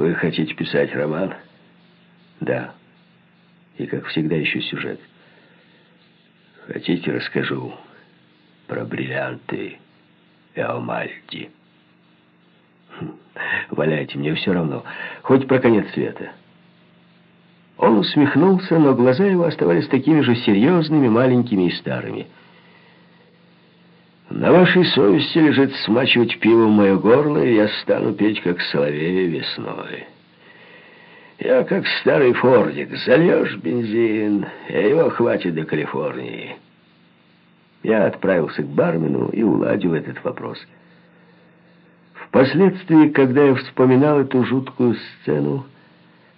Вы хотите писать роман? Да. И, как всегда, ищу сюжет. Хотите, расскажу про бриллианты Эомальди. Хм, валяйте, мне все равно. Хоть про конец света. Он усмехнулся, но глаза его оставались такими же серьезными, маленькими и старыми. На вашей совести лежит смачивать пиво в мое горло, и я стану петь, как соловей весной. Я как старый фордик. Зальешь бензин, и его хватит до Калифорнии. Я отправился к бармену и уладил этот вопрос. Впоследствии, когда я вспоминал эту жуткую сцену,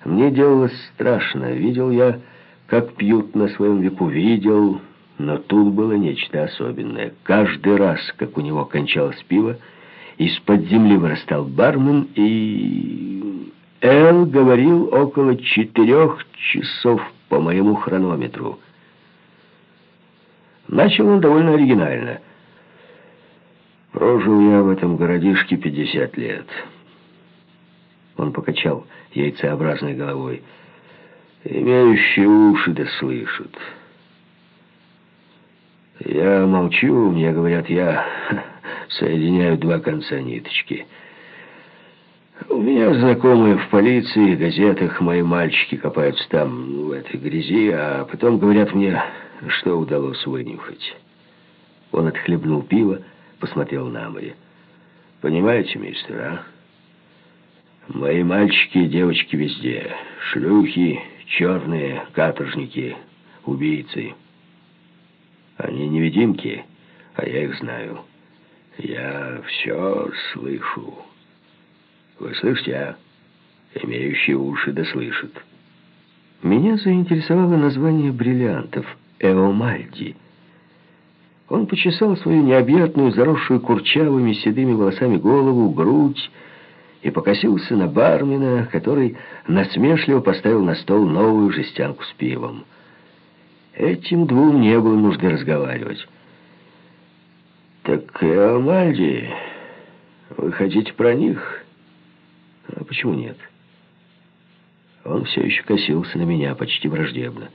мне делалось страшно. Видел я, как пьют на своем веку, видел... Но тут было нечто особенное. Каждый раз, как у него кончалось пиво, из-под земли вырастал бармен, и... Эл говорил около четырех часов по моему хронометру. Начал он довольно оригинально. Прожил я в этом городишке 50 лет. Он покачал яйцеобразной головой. Имеющие уши да слышат. Я молчу, мне говорят, я соединяю два конца ниточки. У меня знакомые в полиции, газетах, мои мальчики копаются там, в этой грязи, а потом говорят мне, что удалось вынюхать. Он отхлебнул пиво, посмотрел на море. Понимаете, мистер, а? Мои мальчики и девочки везде. Шлюхи, черные, каторжники, убийцы. Они невидимки, а я их знаю. Я все слышу. Вы слышите, а? Имеющие уши да слышат. Меня заинтересовало название бриллиантов Эомальди. Он почесал свою необъятную, заросшую курчавыми седыми волосами голову, грудь, и покосился на бармена, который насмешливо поставил на стол новую жестянку с пивом. Этим двум не было нужды разговаривать. «Так, Амальди, вы хотите про них? А почему нет?» Он все еще косился на меня почти враждебно.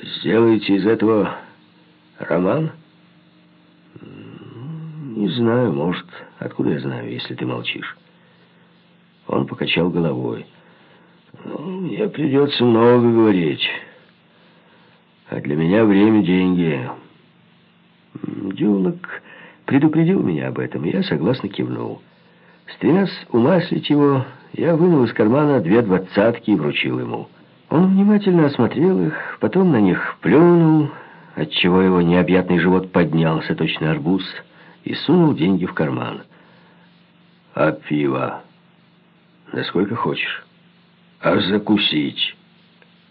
«Сделаете из этого роман?» «Не знаю, может. Откуда я знаю, если ты молчишь?» Он покачал головой. «Ну, мне придется много говорить». А для меня время — деньги. Дюлок предупредил меня об этом, и я согласно кивнул. Стремясь умаслить его, я вынул из кармана две двадцатки и вручил ему. Он внимательно осмотрел их, потом на них плюнул, отчего его необъятный живот поднялся, точно арбуз, и сунул деньги в карман. «А пиво? Насколько хочешь. А закусить?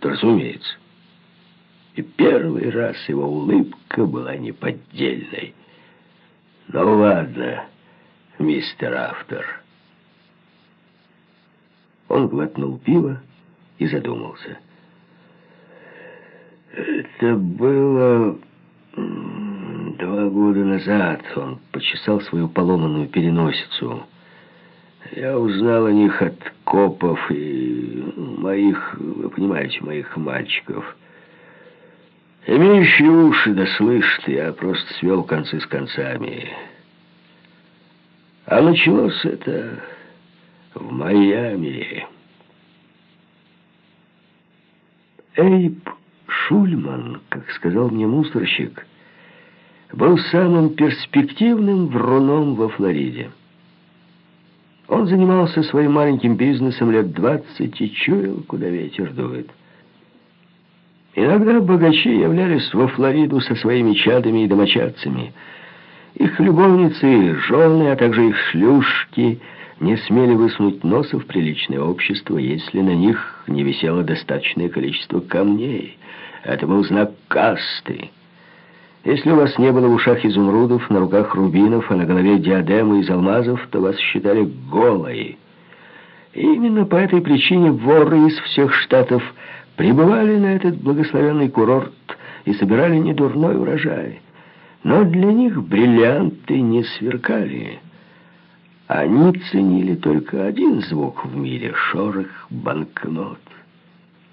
То разумеется». И первый раз его улыбка была неподдельной. «Ну ладно, мистер автор». Он глотнул пиво и задумался. Это было два года назад. Он почесал свою поломанную переносицу. Я узнал о них от копов и моих, вы понимаете, моих мальчиков. Имеющие уши да слышат, я просто свел концы с концами. А началось это в Майами. Эйп Шульман, как сказал мне мусорщик, был самым перспективным вруном во Флориде. Он занимался своим маленьким бизнесом лет двадцать и чуял, куда ветер дует. Иногда богачи являлись во Флориду со своими чадами и домочадцами. Их любовницы, жены, а также их шлюшки не смели высунуть носа в приличное общество, если на них не висело достаточное количество камней. Это был знак касты. Если у вас не было в ушах изумрудов, на руках рубинов, а на голове диадемы из алмазов, то вас считали голой. И именно по этой причине воры из всех штатов – прибывали на этот благословенный курорт и собирали недурной урожай. Но для них бриллианты не сверкали. Они ценили только один звук в мире — шорох банкнот.